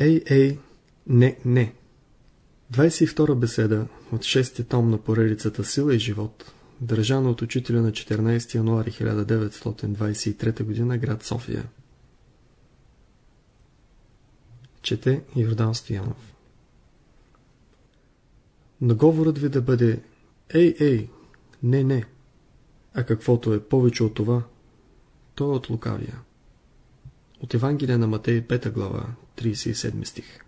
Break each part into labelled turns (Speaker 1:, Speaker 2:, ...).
Speaker 1: Ей, ей, не, не. 22 беседа от 6 том на поредицата Сила и живот, държана от учителя на 14 януари 1923 г. град София. Чете Йордан Стоянов. Наговорът ви да бъде Ей, ей, не, не, а каквото е повече от това, то е от лукавия. От Евангелие на Матей 5 глава, 37 стих.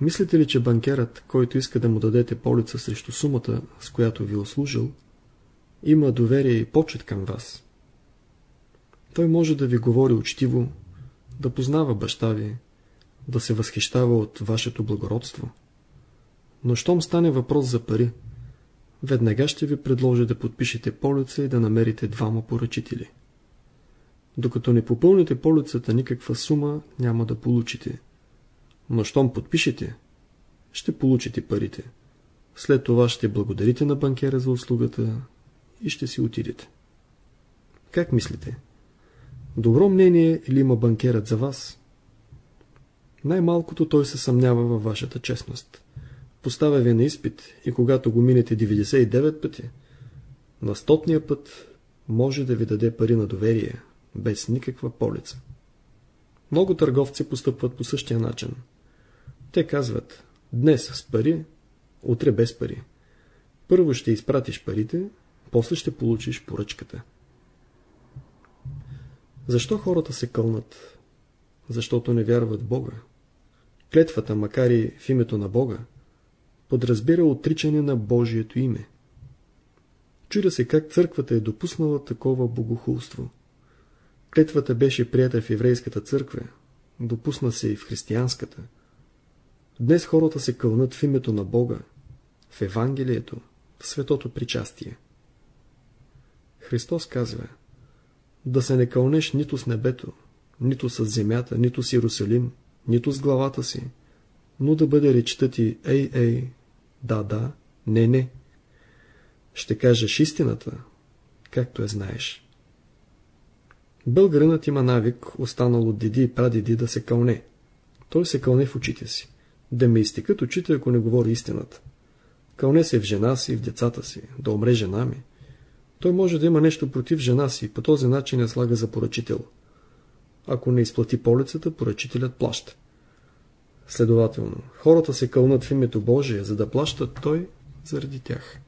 Speaker 1: Мислите ли, че банкерът, който иска да му дадете полица срещу сумата, с която ви е ослужил, има доверие и почет към вас? Той може да ви говори учтиво, да познава баща ви, да се възхищава от вашето благородство. Но щом стане въпрос за пари, веднага ще ви предложи да подпишете полица и да намерите двама поръчители. Докато не попълните полицата никаква сума, няма да получите. Но щом подпишете, ще получите парите. След това ще благодарите на банкера за услугата и ще си отидете. Как мислите? Добро мнение ли има банкерът за вас? Най-малкото той се съмнява във вашата честност. Поставя ви на изпит и когато го минете 99 пъти, на стотния път може да ви даде пари на доверие, без никаква полица. Много търговци постъпват по същия начин. Те казват, днес с пари, утре без пари. Първо ще изпратиш парите, после ще получиш поръчката. Защо хората се кълнат? Защото не вярват Бога. Клетвата, макар и в името на Бога, подразбира отричане на Божието име. Чудя се как църквата е допуснала такова богохулство. Клетвата беше прията в еврейската църква, допусна се и в християнската. Днес хората се кълнат в името на Бога, в Евангелието, в светото причастие. Христос казва да се не кълнеш нито с небето, нито с земята, нито с Иерусалим, нито с главата си, но да бъде речта ти ей, ей, да, да, не, не. Ще кажеш истината, както я знаеш. Българинът има навик, останал от деди и прадеди, да се кълне. Той се кълне в очите си. Да ме изтекат очите, ако не говори истината. Кълне се в жена си, в децата си, да умре жена ми. Той може да има нещо против жена си и по този начин я слага за поръчител. Ако не изплати полицата, поръчителят плаща. Следователно, хората се кълнат в името Божие, за да плащат Той заради тях.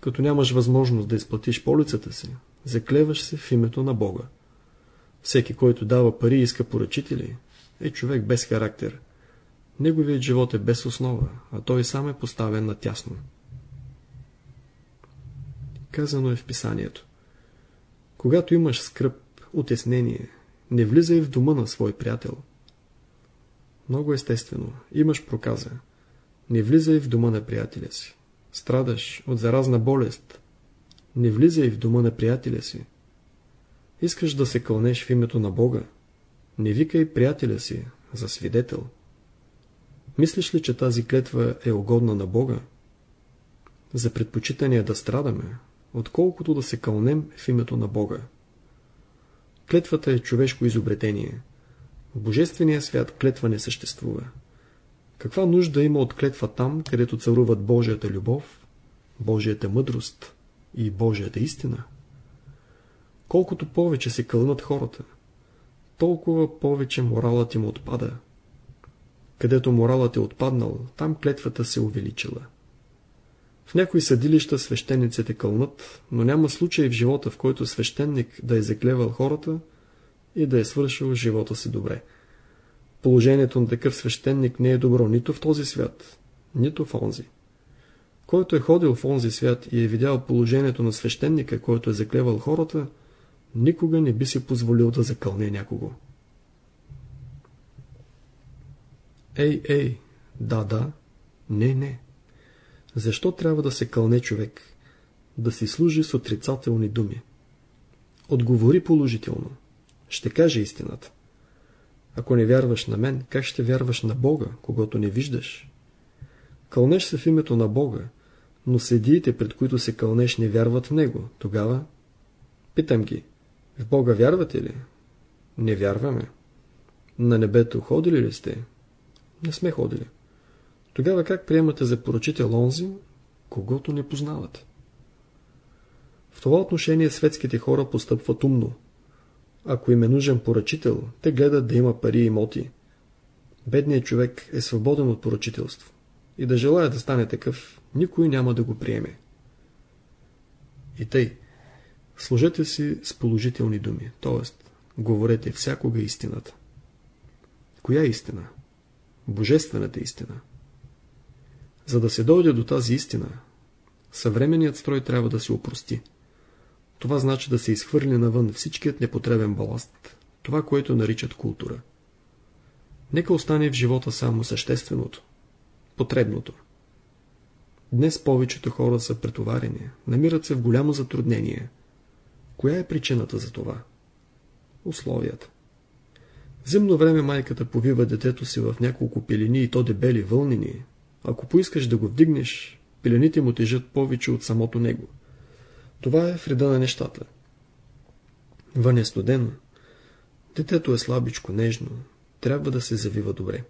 Speaker 1: Като нямаш възможност да изплатиш полицата си, заклеваш се в името на Бога. Всеки, който дава пари иска поръчители, е човек без характер. Неговият живот е без основа, а той сам е поставен на тясно. Казано е в писанието. Когато имаш скръп, утеснение, не влизай в дома на свой приятел. Много естествено. Имаш проказа. Не влизай в дома на приятеля си. Страдаш от заразна болест. Не влизай в дома на приятеля си. Искаш да се кълнеш в името на Бога. Не викай приятеля си за свидетел. Мислиш ли, че тази клетва е угодна на Бога? За предпочитание да страдаме, отколкото да се кълнем в името на Бога. Клетвата е човешко изобретение. В Божествения свят клетва не съществува. Каква нужда има от клетва там, където царуват Божията любов, Божията мъдрост и Божията истина? Колкото повече се кълнат хората, толкова повече моралът им отпада. Където моралът е отпаднал, там клетвата се увеличила. В някои съдилища свещениците кълнат, но няма случай в живота, в който свещеник да е заклевал хората и да е свършил живота си добре. Положението на такъв свещеник не е добро нито в този свят, нито в онзи. Който е ходил в онзи свят и е видял положението на свещеника, който е заклевал хората, никога не би си позволил да закълне някого. Ей, ей, да, да, не, не. Защо трябва да се кълне човек? Да си служи с отрицателни думи. Отговори положително. Ще каже истината. Ако не вярваш на мен, как ще вярваш на Бога, когато не виждаш? Кълнеш се в името на Бога, но съдиите, пред които се кълнеш, не вярват в Него. Тогава питам ги, в Бога вярвате ли? Не вярваме. На небето ходили ли сте? Не сме ходили. Тогава как приемате за поръчител онзи, когато не познавате? В това отношение светските хора постъпват умно. Ако им е нужен поръчител, те гледат да има пари и имоти. Бедният човек е свободен от поръчителство. И да желая да стане такъв, никой няма да го приеме. И тъй, служете си с положителни думи, т.е. говорете всякога истината. Коя истина? Божествената истина. За да се дойде до тази истина, съвременният строй трябва да се опрости. Това значи да се изхвърли навън всичкият непотребен баласт, това, което наричат култура. Нека остане в живота само същественото, потребното. Днес повечето хора са претоварени, намират се в голямо затруднение. Коя е причината за това? Условията. Зимно време майката повива детето си в няколко пелени и то дебели, вълнени. Ако поискаш да го вдигнеш, пелените му тежат повече от самото него. Това е вреда на нещата. Вън е студено. Детето е слабичко, нежно. Трябва да се завива добре.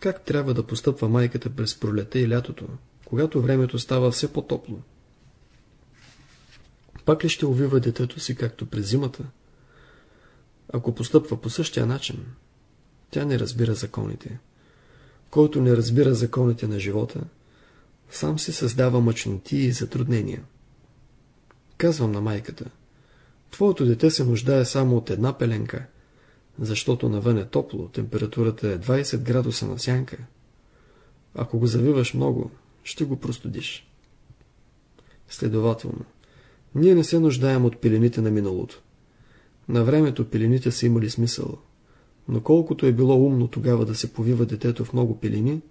Speaker 1: Как трябва да постъпва майката през пролета и лятото, когато времето става все по-топло? Пак ли ще увива детето си, както през зимата? Ако постъпва по същия начин, тя не разбира законите. Който не разбира законите на живота, сам се създава мъчноти и затруднения. Казвам на майката, твоето дете се нуждае само от една пеленка, защото навън е топло, температурата е 20 градуса на сянка. Ако го завиваш много, ще го простудиш. Следователно, ние не се нуждаем от пелените на миналото. На времето пелените са имали смисъл, но колкото е било умно тогава да се повива детето в много пелени,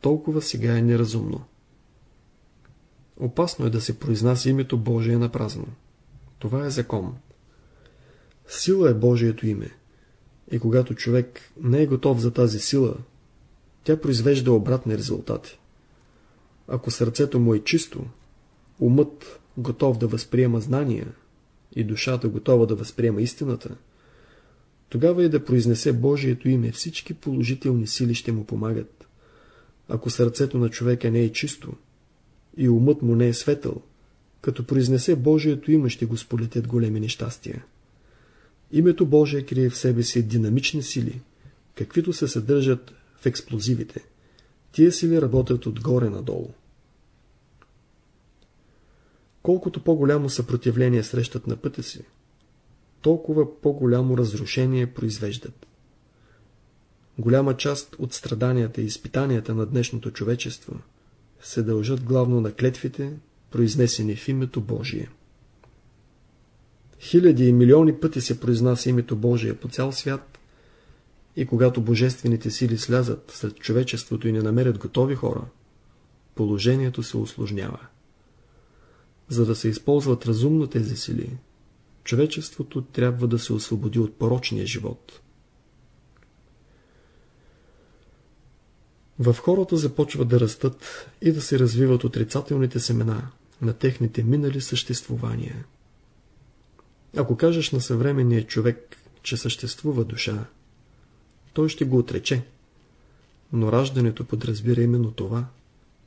Speaker 1: толкова сега е неразумно. Опасно е да се произнася името Божие на празно. Това е закон. Сила е Божието име. И когато човек не е готов за тази сила, тя произвежда обратни резултати. Ако сърцето му е чисто, умът готов да възприема знания и душата готова да възприема истината, тогава и да произнесе Божието име, всички положителни сили ще му помагат. Ако сърцето на човека не е чисто и умът му не е светъл, като произнесе Божието име, ще го сполетят големи нещастия. Името Божие крие в себе си динамични сили, каквито се съдържат в експлозивите. Тия сили работят отгоре надолу. Колкото по-голямо съпротивление срещат на пътя си, толкова по-голямо разрушение произвеждат. Голяма част от страданията и изпитанията на днешното човечество се дължат главно на клетвите, произнесени в името Божие. Хиляди и милиони пъти се произнася името Божие по цял свят и когато божествените сили слязат сред човечеството и не намерят готови хора, положението се усложнява. За да се използват разумно тези сили, човечеството трябва да се освободи от порочния живот. В хората започват да растат и да се развиват отрицателните семена на техните минали съществувания. Ако кажеш на съвременния човек, че съществува душа, той ще го отрече. Но раждането подразбира именно това,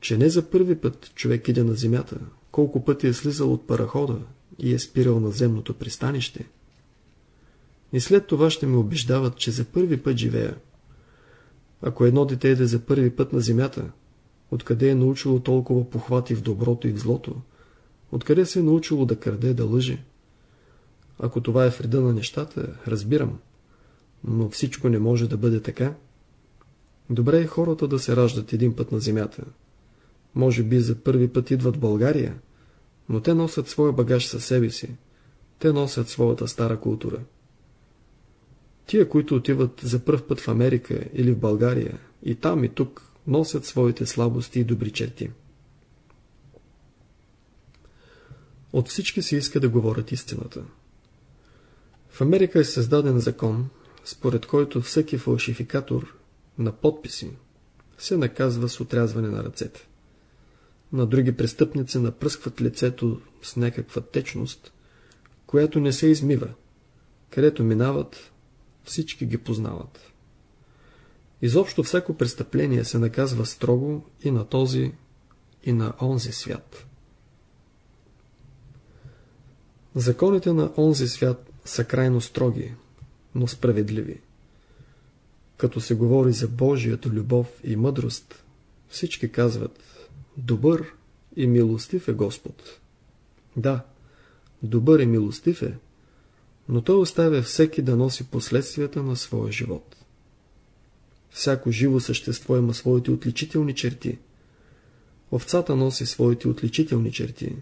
Speaker 1: че не за първи път човек иде на земята, колко пъти е слизал от парахода и е спирал на земното пристанище. И след това ще ме убеждават, че за първи път живея. Ако едно дете иде за първи път на земята, откъде е научило толкова похвати в доброто и в злото, откъде се е научило да краде, да лъже, ако това е вреда на нещата, разбирам. Но всичко не може да бъде така. Добре е хората да се раждат един път на земята. Може би за първи път идват в България, но те носят своя багаж със себе си. Те носят своята стара култура. Тия, които отиват за първ път в Америка или в България, и там и тук, носят своите слабости и добри черти. От всички се иска да говорят истината. В Америка е създаден закон, според който всеки фалшификатор на подписи се наказва с отрязване на ръцете. На други престъпници напръскват лицето с някаква течност, която не се измива. Където минават, всички ги познават. Изобщо всяко престъпление се наказва строго и на този, и на онзи свят. Законите на онзи свят са крайно строги, но справедливи. Като се говори за Божията любов и мъдрост, всички казват Добър и милостив е Господ. Да, добър и милостив е, но той оставя всеки да носи последствията на своя живот. Всяко живо същество има своите отличителни черти. Овцата носи своите отличителни черти.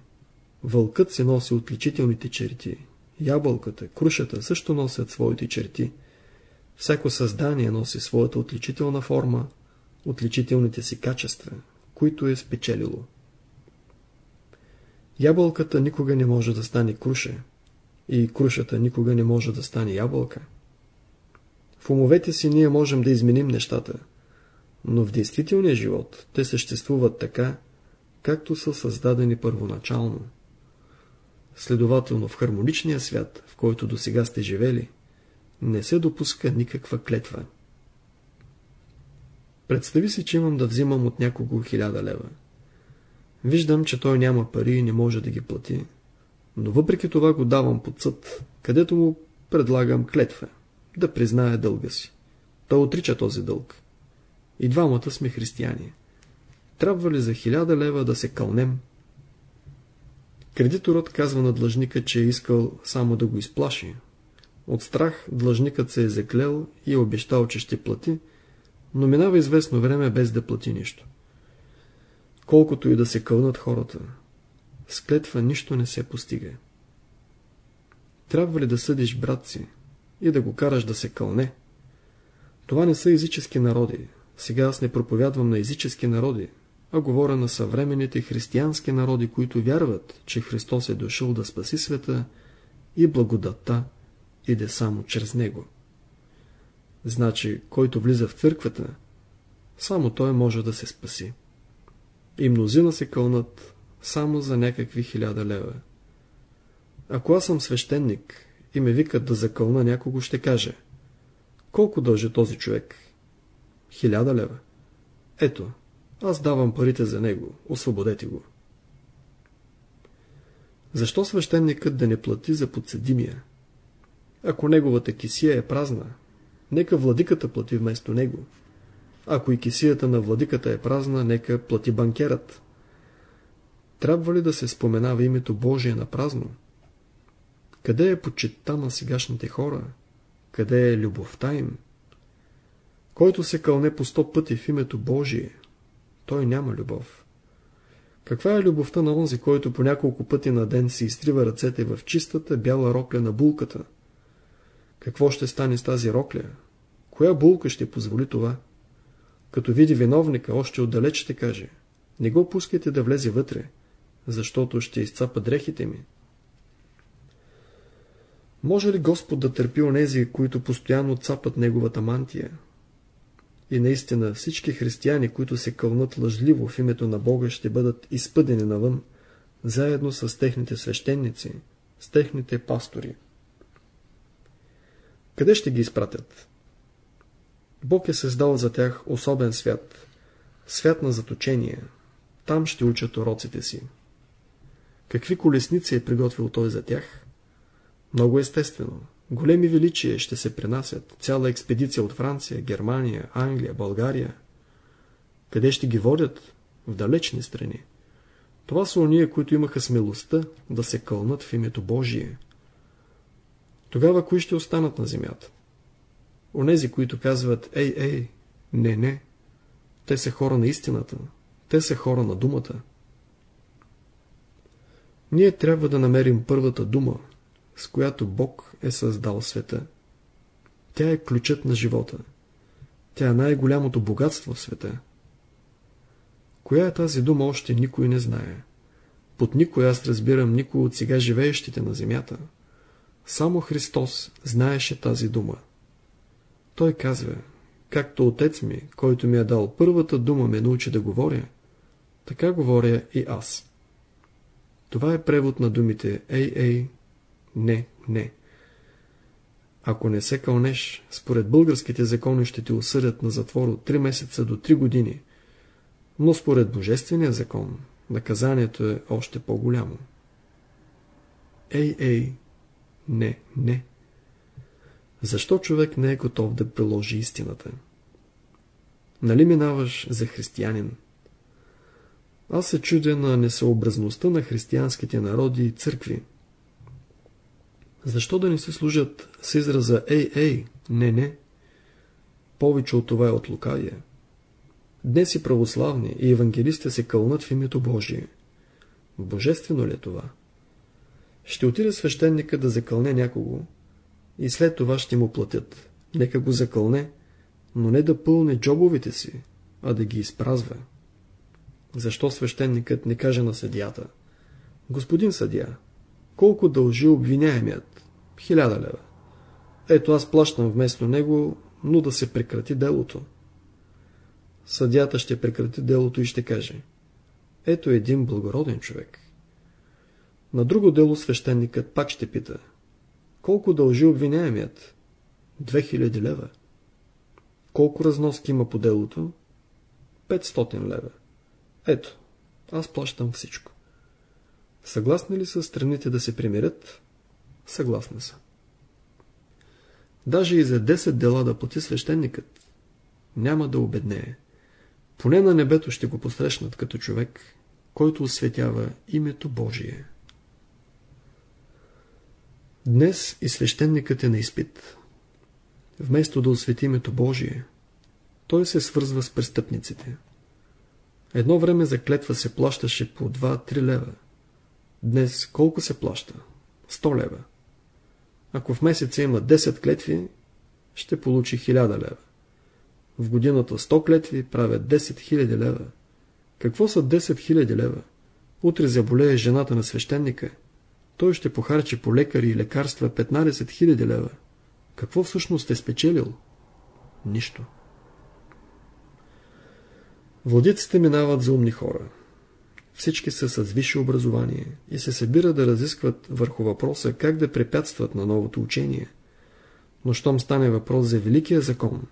Speaker 1: Вълкът си носи отличителните черти. Ябълката, крушата също носят своите черти. Всяко създание носи своята отличителна форма, отличителните си качества, които е спечелило. Ябълката никога не може да стане круша и крушата никога не може да стане ябълка. В умовете си ние можем да изменим нещата, но в действителния живот те съществуват така, както са създадени първоначално. Следователно в хармоничния свят, в който до сега сте живели, не се допуска никаква клетва. Представи си, че имам да взимам от някого хиляда лева. Виждам, че той няма пари и не може да ги плати, но въпреки това го давам под съд, където му предлагам клетва, да признае дълга си. Той отрича този дълг. И двамата сме християни. Трябва ли за хиляда лева да се кълнем? Кредиторът казва на длъжника, че е искал само да го изплаши. От страх длъжникът се е заклел и е обещал, че ще плати, но минава известно време без да плати нищо. Колкото и да се кълнат хората, с клетва нищо не се постига. Трябва ли да съдиш брат си и да го караш да се кълне? Това не са езически народи. Сега аз не проповядвам на езически народи, а говоря на съвременните християнски народи, които вярват, че Христос е дошъл да спаси света и благодатта иде само чрез Него. Значи, който влиза в църквата, само той може да се спаси. И мнозина се кълнат само за някакви хиляда лева. Ако аз съм свещеник и ме викат да закълна някого, ще каже Колко дължи този човек? Хиляда лева. Ето, аз давам парите за него, освободете го. Защо свещеникът да не плати за подседимия? Ако неговата кисия е празна, нека владиката плати вместо него. Ако и кисията на владиката е празна, нека плати банкерът. Трябва ли да се споменава името Божие на празно? Къде е почетта на сегашните хора? Къде е любовта им? Който се кълне по сто пъти в името Божие, той няма любов. Каква е любовта на онзи, който по няколко пъти на ден си изтрива ръцете в чистата бяла рокля на булката? Какво ще стане с тази рокля? Коя булка ще позволи това? Като види виновника, още отдалеч ще каже, не го пускайте да влезе вътре, защото ще изцапа дрехите ми. Може ли Господ да търпи онези, които постоянно цапат неговата мантия? И наистина всички християни, които се кълнат лъжливо в името на Бога, ще бъдат изпъдени навън, заедно с техните свещеници, с техните пастори. Къде ще ги изпратят? Бог е създал за тях особен свят, свят на заточение. Там ще учат уроците си. Какви колесници е приготвил той за тях? Много естествено. Големи величия ще се пренасят. Цяла експедиция от Франция, Германия, Англия, България. Къде ще ги водят? В далечни страни. Това са уния, които имаха смелостта да се кълнат в името Божие. Тогава кои ще останат на земята? Онези, които казват «Ей, ей, не, не». Те са хора на истината. Те са хора на думата. Ние трябва да намерим първата дума, с която Бог е създал света. Тя е ключът на живота. Тя е най-голямото богатство в света. Коя е тази дума, още никой не знае. Под никой аз разбирам никой от сега живеещите на земята. Само Христос знаеше тази дума. Той казва, както отец ми, който ми е дал първата дума, ме научи да говоря, така говоря и аз. Това е превод на думите ей, ей, не, не. Ако не се кълнеш, според българските закони ще те осъдят на затвор от 3 месеца до 3 години, но според Божествения закон наказанието е още по-голямо. Ей, ей, не, не. Защо човек не е готов да приложи истината? Нали минаваш за християнин? Аз се чудя на несъобразността на християнските народи и църкви. Защо да не се служат с израза ей, ей, не, не? Повече от това е от лукавие. Днес и православни, и евангелисти се кълнат в името Божие. Божествено ли е това? Ще отиде свещеника да закълне някого и след това ще му платят. Нека го закълне, но не да пълне джобовете си, а да ги изпразва. Защо свещеникът не каже на съдията? Господин съдия, колко дължи обвиняемият? Хиляда лева. Ето аз плащам вместо него, но да се прекрати делото. Съдята ще прекрати делото и ще каже Ето един благороден човек. На друго дело свещеникът пак ще пита Колко дължи обвиняемият? 2000 лева. Колко разноски има по делото? 500 лева. Ето, аз плащам всичко. Съгласни ли са страните да се примирят? Съгласни са. Даже и за 10 дела да плати свещеникът, няма да обеднее. Поне на небето ще го посрещнат като човек, който осветява името Божие. Днес и свещеникът е на изпит. Вместо да освети името Божие, той се свързва с престъпниците. Едно време за клетва се плащаше по 2-3 лева. Днес колко се плаща? 100 лева. Ако в месеца има 10 клетви, ще получи 1000 лева. В годината 100 клетви правят 10 000 лева. Какво са 10 000 лева? Утре заболее жената на свещеника. Той ще похарчи по лекари и лекарства 15 000 лева. Какво всъщност е спечелил? Нищо. Владиците минават за умни хора. Всички са с висше образование и се събират да разискват върху въпроса как да препятстват на новото учение. Но щом стане въпрос за великия закон,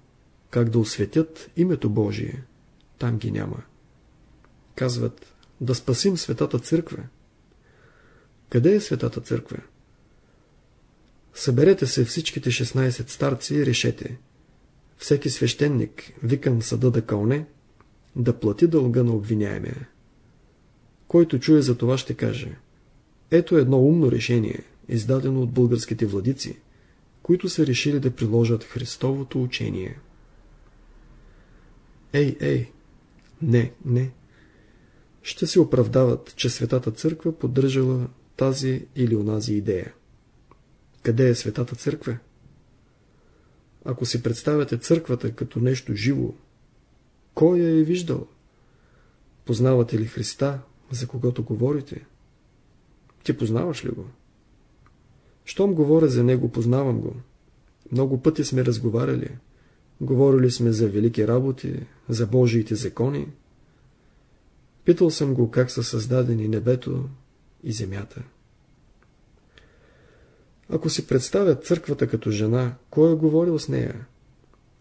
Speaker 1: как да осветят името Божие, там ги няма. Казват, да спасим Светата Църква. Къде е Светата Църква? Съберете се всичките 16 старци и решете. Всеки свещеник, викан в съда да кълне, да плати дълга на обвиняемия. Който чуе за това ще каже Ето едно умно решение, издадено от българските владици, които са решили да приложат Христовото учение. Ей, ей, не, не. Ще се оправдават, че Светата Църква поддържала тази или онази идея. Къде е Светата Църква? Ако си представяте църквата като нещо живо, кой я е виждал? Познавате ли Христа, за когото говорите? Ти познаваш ли го? Щом говоря за него, познавам го. Много пъти сме разговаряли. Говорили сме за велики работи, за Божиите закони. Питал съм го как са създадени небето и земята. Ако си представят църквата като жена, кой е говорил с нея?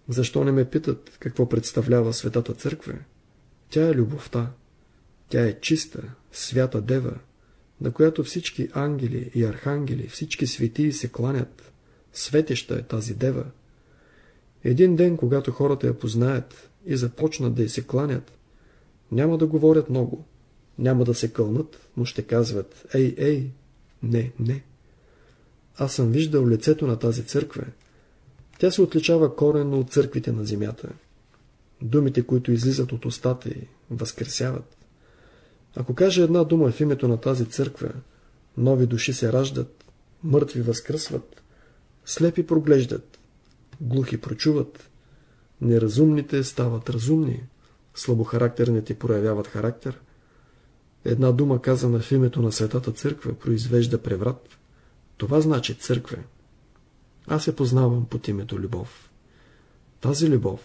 Speaker 1: Защо не ме питат какво представлява Светата Църква? Тя е любовта. Тя е чиста, свята дева, на която всички ангели и архангели, всички светии се кланят. Светеща е тази дева. Един ден, когато хората я познаят и започнат да й се кланят, няма да говорят много, няма да се кълнат, но ще казват «Ей, ей!» Не, не. Аз съм виждал лицето на тази църква. Тя се отличава коренно от църквите на земята. Думите, които излизат от устата й, възкресяват. Ако каже една дума в името на тази църква, нови души се раждат, мъртви възкръсват, слепи проглеждат, глухи прочуват, неразумните стават разумни, слабохарактерните проявяват характер. Една дума казана в името на Светата Църква произвежда преврат. Това значи църква. Аз я познавам под името любов. Тази любов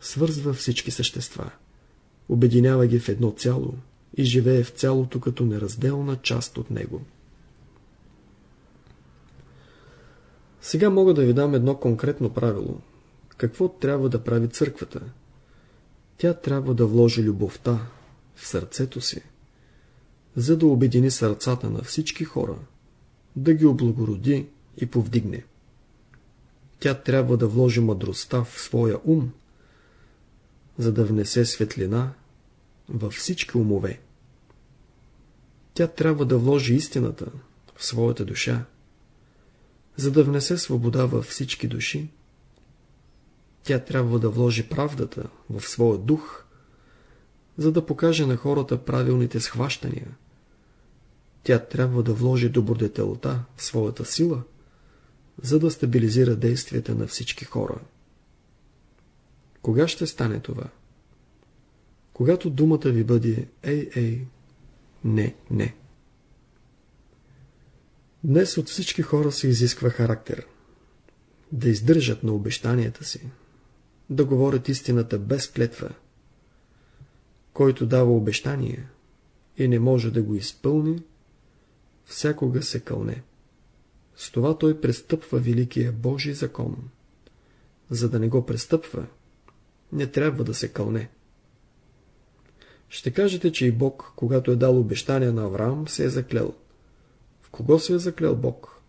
Speaker 1: свързва всички същества, обединява ги в едно цяло и живее в цялото като неразделна част от него. Сега мога да ви дам едно конкретно правило. Какво трябва да прави църквата? Тя трябва да вложи любовта в сърцето си, за да обедини сърцата на всички хора, да ги облагороди и повдигне. Тя трябва да вложи мъдростта в своя ум, за да внесе светлина във всички умове. Тя трябва да вложи истината в своята душа, за да внесе свобода във всички души. Тя трябва да вложи правдата в своя дух, за да покаже на хората правилните схващания. Тя трябва да вложи добродетелта в своята сила, за да стабилизира действията на всички хора. Кога ще стане това? Когато думата ви бъде ей, ей, не, не. Днес от всички хора се изисква характер. Да издържат на обещанията си. Да говорят истината без клетва. Който дава обещание и не може да го изпълни, всякога се кълне. С това той престъпва великия Божий закон. За да не го престъпва, не трябва да се кълне. Ще кажете, че и Бог, когато е дал обещание на Авраам, се е заклел. В кого се е заклел Бог?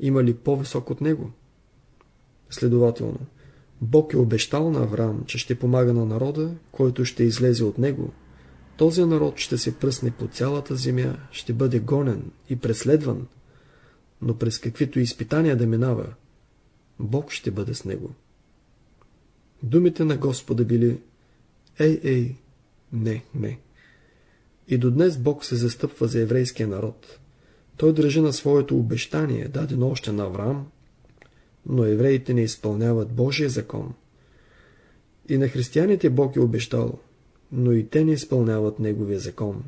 Speaker 1: Има ли по-висок от него? Следователно, Бог е обещал на Авраам, че ще помага на народа, който ще излезе от него. Този народ ще се пръсне по цялата земя, ще бъде гонен и преследван, но през каквито изпитания да минава, Бог ще бъде с него. Думите на Господа били Ей, ей, не, не. И до днес Бог се застъпва за еврейския народ. Той държи на своето обещание, дадено още на Авраам, но евреите не изпълняват Божия закон. И на християните Бог е обещал, но и те не изпълняват Неговия закон.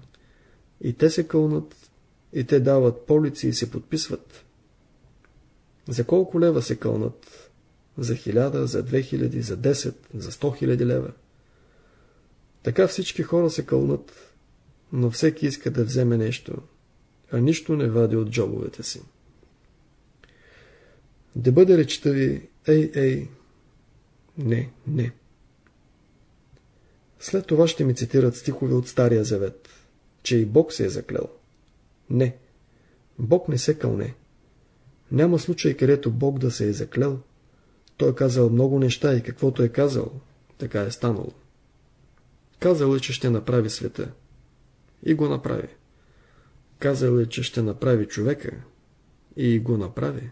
Speaker 1: И те се кълнат, и те дават полици и се подписват. За колко лева се кълнат? За хиляда, за две хиляди, за десет, за сто хиляди лева. Така всички хора се кълнат, но всеки иска да вземе нещо, а нищо не вади от джобовете си. Да бъде речта ви, ей, ей, не, не. След това ще ми цитират стихове от Стария Завет, че и Бог се е заклел. Не, Бог не се кълне. Няма случай, където Бог да се е заклел. Той е казал много неща и каквото е казал, така е станало. Казал е, че ще направи света. И го направи. Казал е, че ще направи човека. И го направи.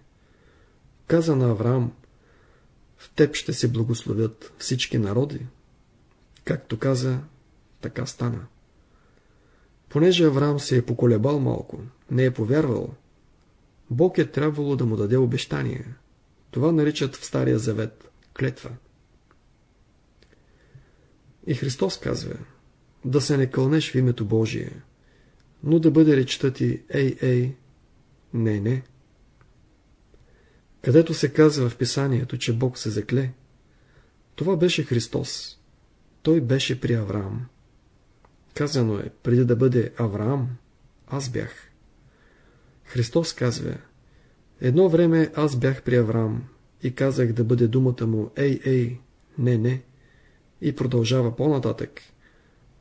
Speaker 1: Каза на Авраам, в теб ще се благословят всички народи. Както каза, така стана. Понеже Авраам се е поколебал малко, не е повярвал, Бог е трябвало да му даде обещание. Това наричат в Стария Завет клетва. И Христос казва, да се не кълнеш в името Божие, но да бъде речта ти ей, ей, не, не. Където се казва в писанието, че Бог се закле, това беше Христос. Той беше при Авраам. Казано е, преди да бъде Авраам, аз бях. Христос казва, едно време аз бях при Авраам и казах да бъде думата му ей, ей, не, не. И продължава по-нататък.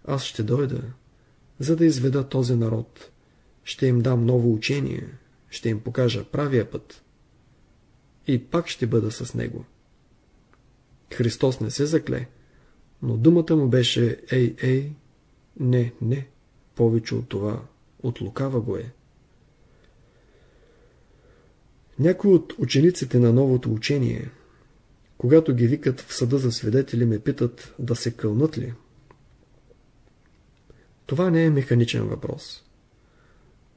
Speaker 1: Аз ще дойда, за да изведа този народ. Ще им дам ново учение, ще им покажа правия път. И пак ще бъда с него. Христос не се закле, но думата му беше ей, ей, не, не, повече от това, от лукава го е. Някои от учениците на новото учение когато ги викат в съда за свидетели, ме питат да се кълнат ли. Това не е механичен въпрос.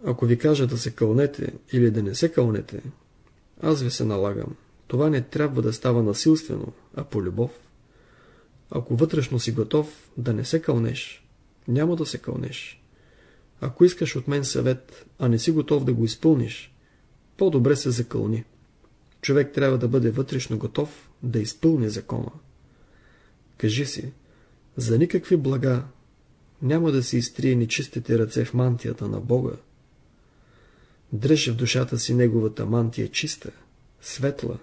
Speaker 1: Ако ви кажа да се кълнете или да не се кълнете, аз ви се налагам. Това не трябва да става насилствено, а по любов. Ако вътрешно си готов да не се кълнеш, няма да се кълнеш. Ако искаш от мен съвет, а не си готов да го изпълниш, по-добре се закълни. Човек трябва да бъде вътрешно готов да изпълни закона. Кажи си, за никакви блага няма да си изтрие нечистите ръце в мантията на Бога. Дръж в душата си неговата мантия чиста, светла,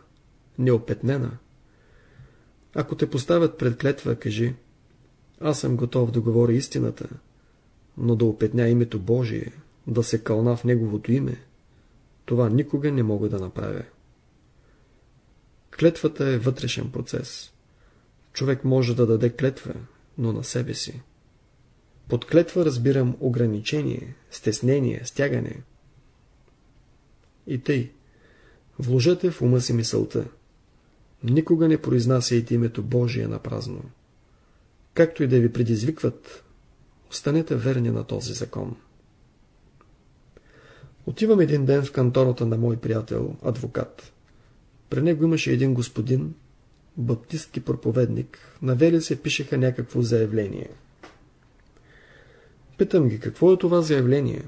Speaker 1: неопетнена. Ако те поставят пред клетва, кажи Аз съм готов да говоря истината, но да опетня името Божие, да се кълна в Неговото име, това никога не мога да направя. Клетвата е вътрешен процес. Човек може да даде клетва, но на себе си. Под клетва разбирам ограничение, стеснение, стягане. И тъй. Вложете в ума си мисълта. Никога не произнасяйте името Божие на празно. Както и да ви предизвикват, останете верни на този закон. Отивам един ден в кантората на мой приятел, адвокат. При него имаше един господин, баптистки проповедник, навели се пишеха някакво заявление. Питам ги, какво е това заявление?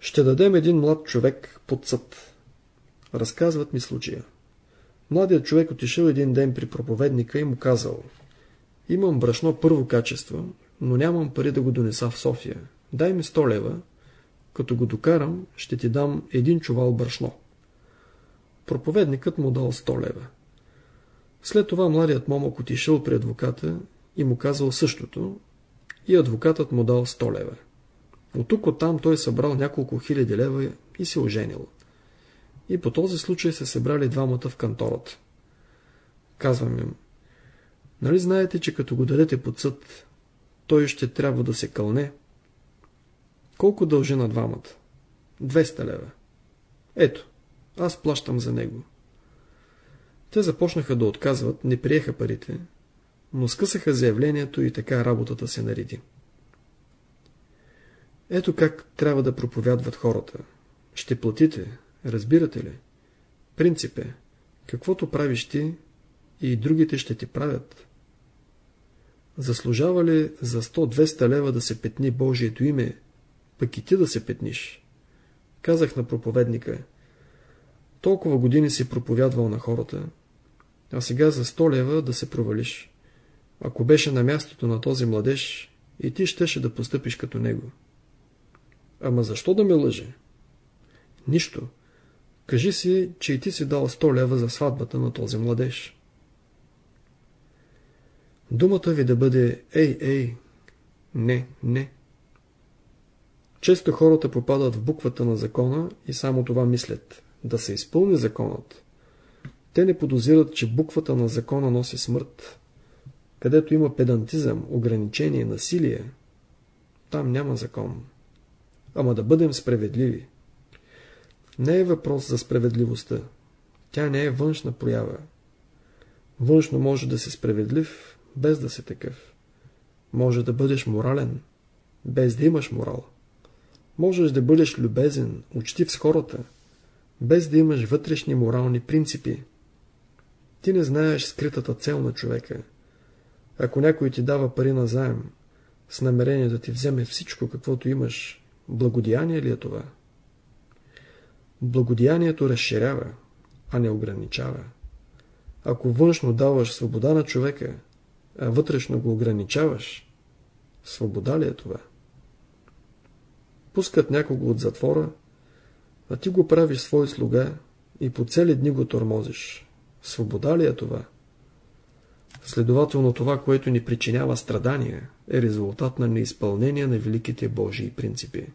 Speaker 1: Ще дадем един млад човек под съд. Разказват ми случая. Младият човек отишъл един ден при проповедника и му казал Имам брашно първо качество, но нямам пари да го донеса в София. Дай ми 100 лева, като го докарам, ще ти дам един чувал брашно. Проповедникът му дал 100 лева. След това младият момък отишъл при адвоката и му казал същото, и адвокатът му дал 100 лева. От тук от там той събрал няколко хиляди лева и се оженил. И по този случай се събрали двамата в кантората. Казвам им, нали знаете, че като го дадете под съд, той ще трябва да се кълне? Колко дължи на двамата? 200 лева. Ето, аз плащам за него. Те започнаха да отказват, не приеха парите, но скъсаха заявлението и така работата се нареди. Ето как трябва да проповядват хората. Ще платите, разбирате ли? Принцип е, каквото правиш ти, и другите ще ти правят. Заслужава ли за 100-200 лева да се петни Божието име, пък и ти да се петниш? Казах на проповедника, толкова години си проповядвал на хората, а сега за 100 лева да се провалиш. Ако беше на мястото на този младеж, и ти щеше да постъпиш като него. Ама защо да ме лъже? Нищо. Кажи си, че и ти си дал 100 лева за сватбата на този младеж. Думата ви да бъде ей, ей, не, не. Често хората попадат в буквата на закона и само това мислят. Да се изпълни законът. Те не подозират, че буквата на закона носи смърт. Където има педантизъм, ограничение, насилие, там няма закон. Ама да бъдем справедливи. Не е въпрос за справедливостта. Тя не е външна проява. Външно може да си справедлив, без да си такъв. Може да бъдеш морален, без да имаш морал. Можеш да бъдеш любезен, учтив с хората, без да имаш вътрешни морални принципи. Ти не знаеш скритата цел на човека. Ако някой ти дава пари на заем, с намерение да ти вземе всичко, каквото имаш, благодеяние ли е това? Благодеянието разширява, а не ограничава. Ако външно даваш свобода на човека, а вътрешно го ограничаваш, свобода ли е това? Пускат някого от затвора, а ти го правиш свой слуга и по цели дни го тормозиш. Свобода ли е това? Следователно това, което ни причинява страдания, е резултат на неизпълнение на великите Божии принципи.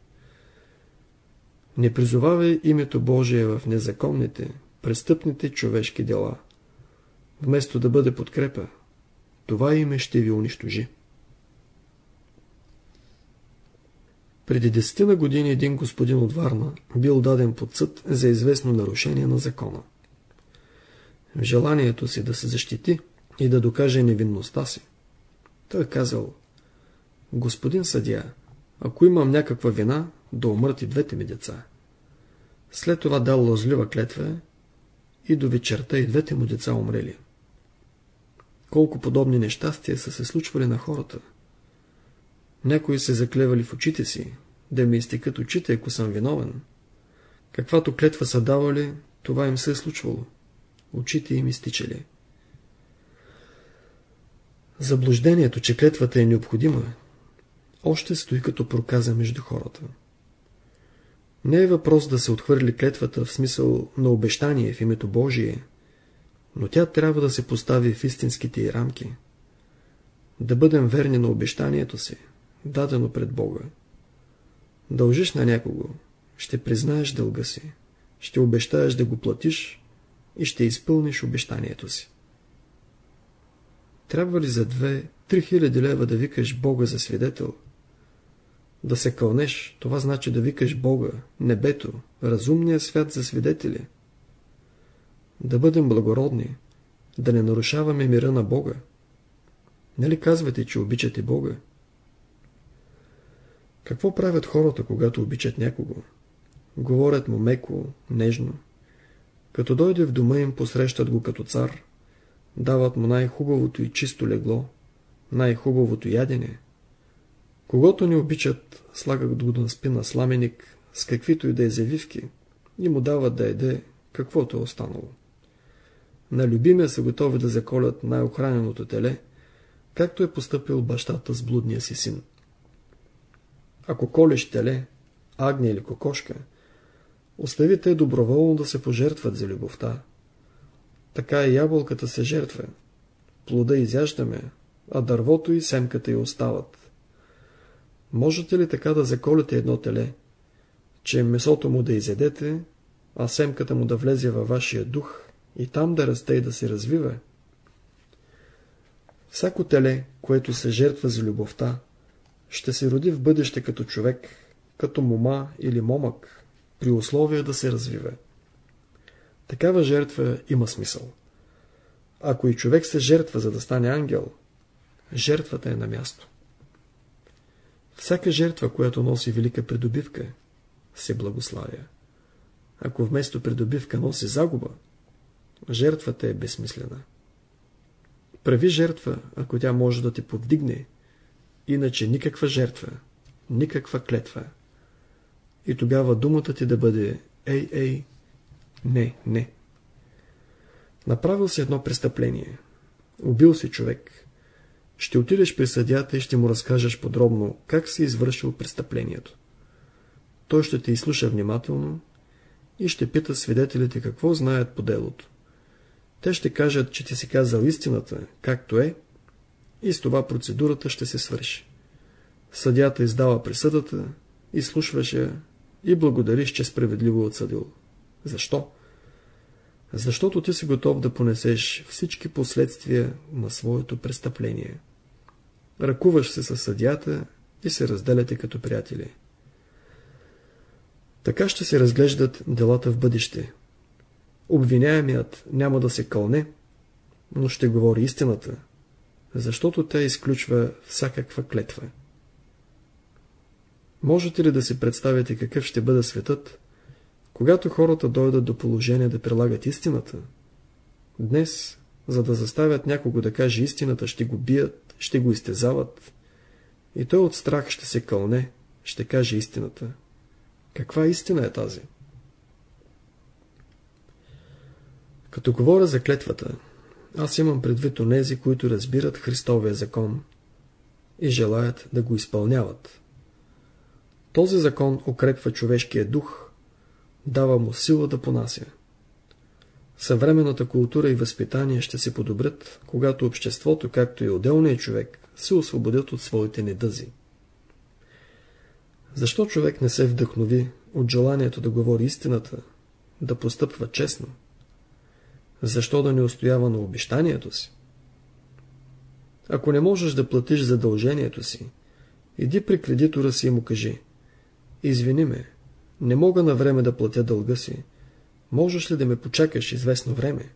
Speaker 1: Не призовавай името Божие в незаконните, престъпните човешки дела. Вместо да бъде подкрепа, това име ще ви унищожи. Преди десетина години един господин от Варна бил даден под съд за известно нарушение на закона. В желанието си да се защити и да докаже невинността си, той казал, господин съдия, ако имам някаква вина, да умрат и двете ми деца. След това дал лъжлива клетва и до вечерта и двете му деца умрели. Колко подобни нещастия са се случвали на хората. Някои се заклевали в очите си, да ми изтекат очите, ако съм виновен. Каквато клетва са давали, това им се е случвало. Очите им изтичали. Заблуждението, че клетвата е необходима, още стои като проказа между хората. Не е въпрос да се отхвърли клетвата в смисъл на обещание в името Божие, но тя трябва да се постави в истинските й рамки. Да бъдем верни на обещанието си, дадено пред Бога. Дължиш на някого, ще признаеш дълга си, ще обещаеш да го платиш и ще изпълниш обещанието си. Трябва ли за две-три хиляди лева да викаш Бога за свидетел? Да се кълнеш, това значи да викаш Бога, небето, разумния свят за свидетели. Да бъдем благородни, да не нарушаваме мира на Бога. Нали казвате, че обичате Бога? Какво правят хората, когато обичат някого? Говорят му меко, нежно. Като дойде в дома им, посрещат го като цар, дават му най-хубавото и чисто легло, най-хубавото ядене. Когато ни обичат, слагат го да спи на сламеник, с каквито и да е завивки, и му дават да еде, каквото е останало. На любимия са готови да заколят най-охраненото теле, както е поступил бащата с блудния си син. Ако колеш теле, агне или кокошка, остави те доброволно да се пожертват за любовта. Така и ябълката се жертва. Плода изяждаме, а дървото и семката й остават. Можете ли така да заколете едно теле, че месото му да изедете, а семката му да влезе във вашия дух и там да расте и да се развива? Всяко теле, което се жертва за любовта, ще се роди в бъдеще като човек, като мома или момък, при условие да се развива. Такава жертва има смисъл. Ако и човек се жертва, за да стане ангел, жертвата е на място. Всяка жертва, която носи велика придобивка, се благославя. Ако вместо придобивка носи загуба, жертвата е безсмислена. Прави жертва, ако тя може да те повдигне, иначе никаква жертва, никаква клетва. И тогава думата ти да бъде ей, ей, не, не. Направил си едно престъпление. Убил си човек. Ще отидеш при съдята и ще му разкажеш подробно как си извършил престъплението. Той ще те изслуша внимателно и ще пита свидетелите какво знаят по делото. Те ще кажат, че ти си казал истината, както е, и с това процедурата ще се свърши. Съдята издава присъдата, изслушваше и благодариш, че справедливо отсъдил. Защо? Защото ти си готов да понесеш всички последствия на своето престъпление. Ръкуваш се със съдята и се разделяте като приятели. Така ще се разглеждат делата в бъдеще. Обвиняемият няма да се кълне, но ще говори истината, защото тя изключва всякаква клетва. Можете ли да си представите какъв ще бъде светът, когато хората дойдат до положение да прилагат истината? Днес, за да заставят някого да каже истината, ще го бият, ще го изтезават, и той от страх ще се кълне, ще каже истината. Каква истина е тази? Като говоря за клетвата, аз имам предвид онези, които разбират Христовия закон и желаят да го изпълняват. Този закон укрепва човешкия дух, дава му сила да понася. Съвременната култура и възпитание ще се подобрят, когато обществото, както и отделният човек, се освободят от своите недъзи. Защо човек не се вдъхнови от желанието да говори истината, да постъпва честно? Защо да не устоява на обещанието си? Ако не можеш да платиш задължението си, иди при кредитора си и му кажи Извини ме, не мога на време да платя дълга си. Можеш ли да ме почакаш известно време?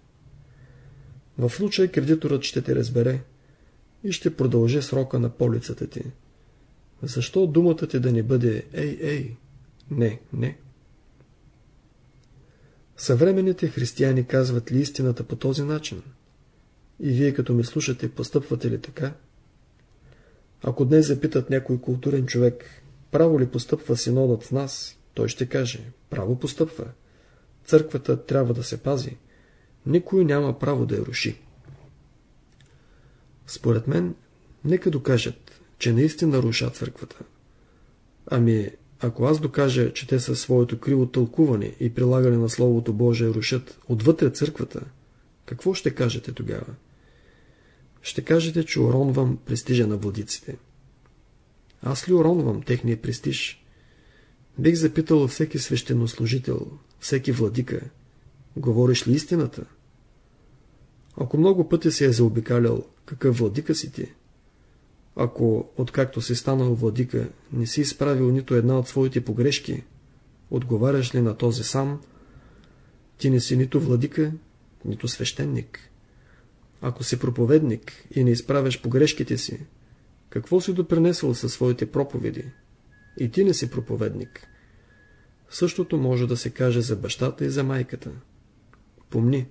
Speaker 1: В случай кредиторът ще те разбере и ще продължи срока на полицата ти. Защо думата ти да не бъде ей, ей? Не, не. Съвременните християни казват ли истината по този начин? И вие като ме слушате, постъпвате ли така? Ако днес запитат някой културен човек, право ли постъпва синодът с нас, той ще каже, право постъпва. Църквата трябва да се пази. Никой няма право да я руши. Според мен, нека докажат, че наистина руша църквата. Ами, ако аз докажа, че те със своето криво тълкуване и прилагане на Словото Божие рушат отвътре църквата, какво ще кажете тогава? Ще кажете, че уронвам престижа на владиците. Аз ли уронвам техния престиж? Бих запитал всеки свещенослужител, всеки владика, говориш ли истината? Ако много пъти си е заобикалял, какъв владика си ти? Ако, откакто си станал владика, не си изправил нито една от своите погрешки, отговаряш ли на този сам, ти не си нито владика, нито свещеник. Ако си проповедник и не изправяш погрешките си, какво си допринесъл със своите проповеди? И ти не си проповедник. Същото може да се каже за бащата и за майката. Помни,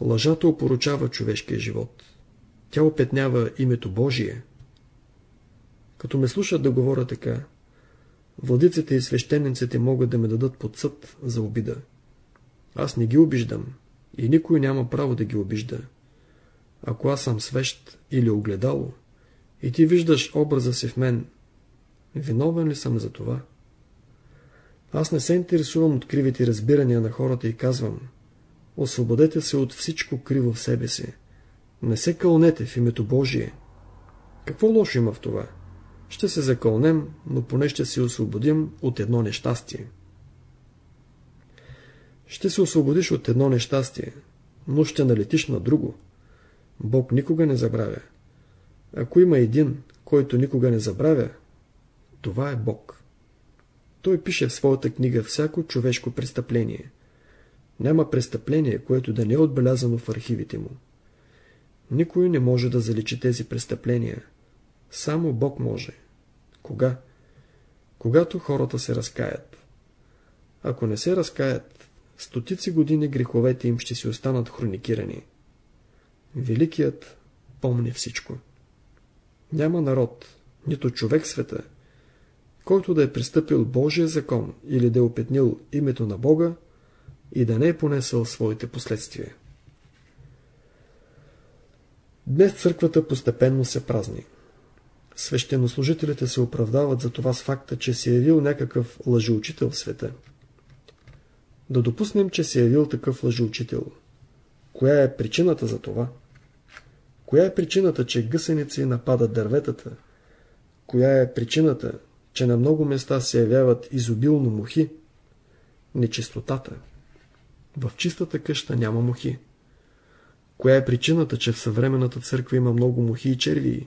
Speaker 1: лъжата опоручава човешкия живот. Тя опетнява името Божие. Като ме слушат да говоря така, владиците и свещениците могат да ме дадат под съд за обида. Аз не ги обиждам и никой няма право да ги обижда. Ако аз съм свещ или огледало и ти виждаш образа си в мен, виновен ли съм за това? Аз не се интересувам от кривите разбирания на хората и казвам, освободете се от всичко криво в себе си. Не се кълнете в името Божие. Какво лошо има в това? Ще се закълнем, но поне ще се освободим от едно нещастие. Ще се освободиш от едно нещастие, но ще налетиш на друго. Бог никога не забравя. Ако има един, който никога не забравя, това е Бог. Той пише в своята книга всяко човешко престъпление. Няма престъпление, което да не е отбелязано в архивите му. Никой не може да заличи тези престъпления. Само Бог може. Кога? Когато хората се разкаят. Ако не се разкаят, стотици години греховете им ще си останат хроникирани. Великият помни всичко. Няма народ, нито човек света, който да е пристъпил Божия закон или да е опетнил името на Бога и да не е понесъл своите последствия. Днес църквата постепенно се празни. Свещенослужителите се оправдават за това с факта, че се е явил някакъв лъжеучител в света. Да допуснем, че се е явил такъв лъжеучител. Коя е причината за това? Коя е причината, че гъсеници нападат дърветата? Коя е причината, че на много места се явяват изобилно мухи? Нечистотата. В чистата къща няма мухи. Коя е причината, че в съвременната църква има много мухи и червии?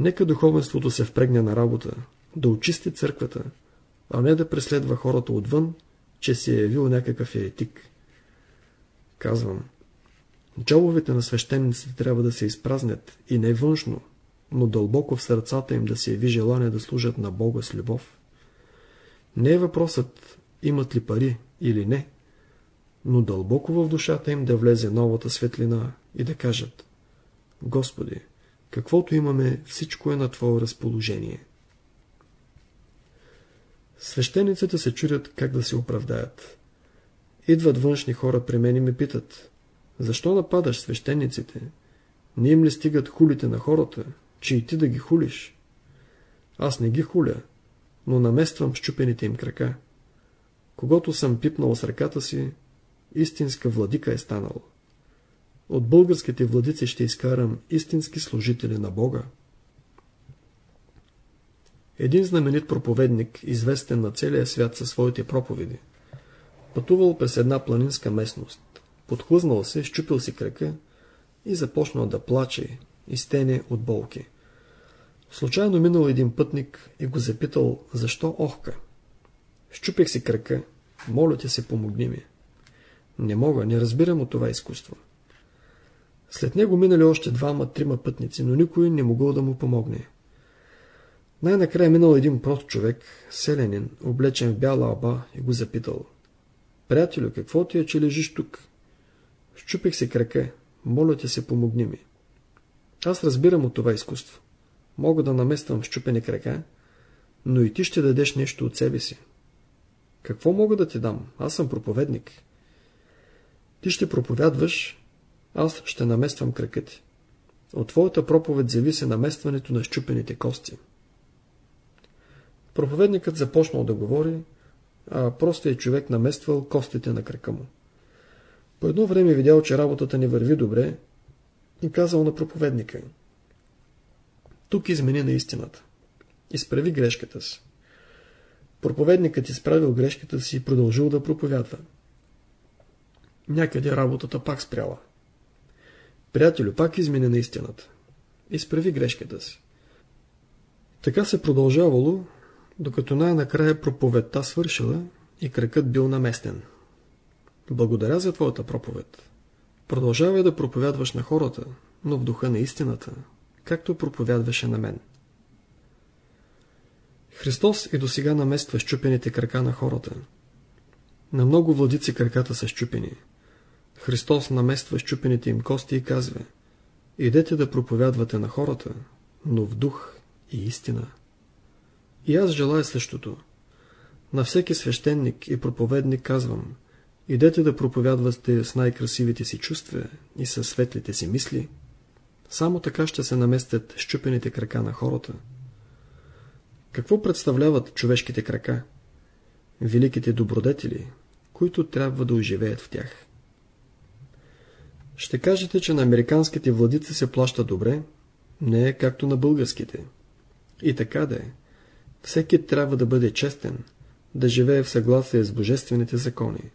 Speaker 1: Нека духовенството се впрегне на работа, да очисти църквата, а не да преследва хората отвън, че се е явил някакъв еретик. Казвам, джобовете на свещениците трябва да се изпразнят и не външно, но дълбоко в сърцата им да се яви желание да служат на Бога с любов. Не е въпросът имат ли пари или не, но дълбоко в душата им да влезе новата светлина и да кажат Господи, каквото имаме, всичко е на Твое разположение. Свещениците се чудят как да се оправдаят. Идват външни хора при мен и ме питат Защо нападаш свещениците? Не им ли стигат хулите на хората, че и ти да ги хулиш? Аз не ги хуля, но намествам щупените им крака. Когато съм пипнал с ръката си, истинска владика е станал. От българските владици ще изкарам истински служители на Бога. Един знаменит проповедник, известен на целия свят със своите проповеди, пътувал през една планинска местност, подхлъзнал се, щупил си крака и започнал да плаче и стене от болки. Случайно минал един пътник и го запитал, защо охка. Щупих си крака, моля ти се, помогни ми. Не мога, не разбирам от това изкуство. След него минали още двама-трима пътници, но никой не могъл да му помогне. Най-накрая минал един прост човек, селянин, облечен в бяла аба и го запитал. Приятелю, какво ти е, че лежиш тук? Щупих си крака, моля ти се, помогни ми. Аз разбирам от това изкуство. Мога да намествам щупени крака, но и ти ще дадеш нещо от себе си. Какво мога да ти дам? Аз съм проповедник. Ти ще проповядваш, аз ще намествам крака ти. От твоята проповед зависи наместването на щупените кости. Проповедникът започнал да говори, а простият човек намествал костите на крака му. По едно време видял, че работата не върви добре и казал на проповедника. Тук измени на истината. Изправи грешката си. Проповедникът изправил грешката си и продължил да проповядва. Някъде работата пак спряла. Приятелю, пак измени на истината. Изправи грешката си. Така се продължавало, докато най-накрая проповедта свършила и кръкът бил наместен. Благодаря за твоята проповед. Продължавай да проповядваш на хората, но в духа на истината, както проповядваше на мен. Христос и до сега намества щупените крака на хората. На много владици краката са щупени. Христос намества щупените им кости и казва Идете да проповядвате на хората, но в дух и истина. И аз желая същото. На всеки свещеник и проповедник казвам Идете да проповядвате с най-красивите си чувства и със светлите си мисли. Само така ще се наместят щупените крака на хората. Какво представляват човешките крака? Великите добродетели, които трябва да оживеят в тях. Ще кажете, че на американските владици се плаща добре, не е както на българските. И така да е. Всеки трябва да бъде честен, да живее в съгласие с божествените закони.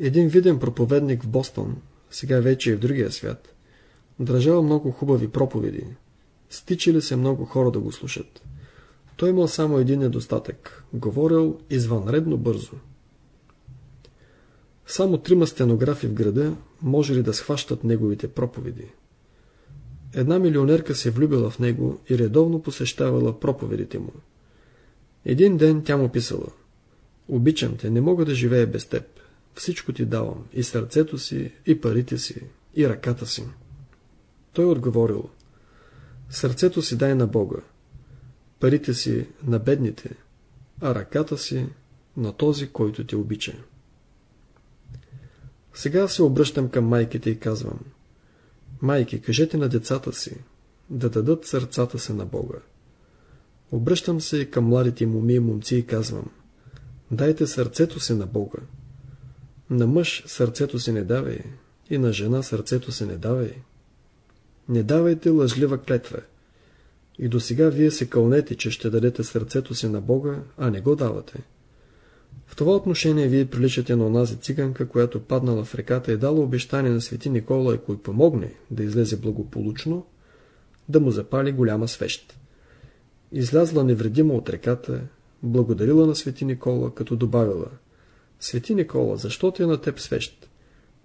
Speaker 1: Един виден проповедник в Бостон, сега вече и в другия свят, държал много хубави проповеди. Стичали се много хора да го слушат. Той имал само един недостатък. Говорил извънредно бързо. Само трима стенографи в града може ли да схващат неговите проповеди. Една милионерка се влюбила в него и редовно посещавала проповедите му. Един ден тя му писала Обичам те, не мога да живея без теб. Всичко ти давам, и сърцето си, и парите си, и ръката си. Той отговорил Сърцето си дай на Бога, парите си на бедните, а ръката си на този, който те обича. Сега се обръщам към майките и казвам Майки, кажете на децата си да дадат сърцата си на Бога. Обръщам се към младите моми и момци и казвам Дайте сърцето си на Бога. На мъж сърцето си не давай и на жена сърцето си не давай. Не давайте лъжлива клетва. И до сега вие се кълнете, че ще дадете сърцето си на Бога, а не го давате. В това отношение вие приличате на онази циганка, която паднала в реката и дала обещание на свети Никола, ако й помогне да излезе благополучно, да му запали голяма свещ. Излязла невредима от реката, благодарила на свети Никола, като добавила Свети Никола, защо ти е на теб свещ?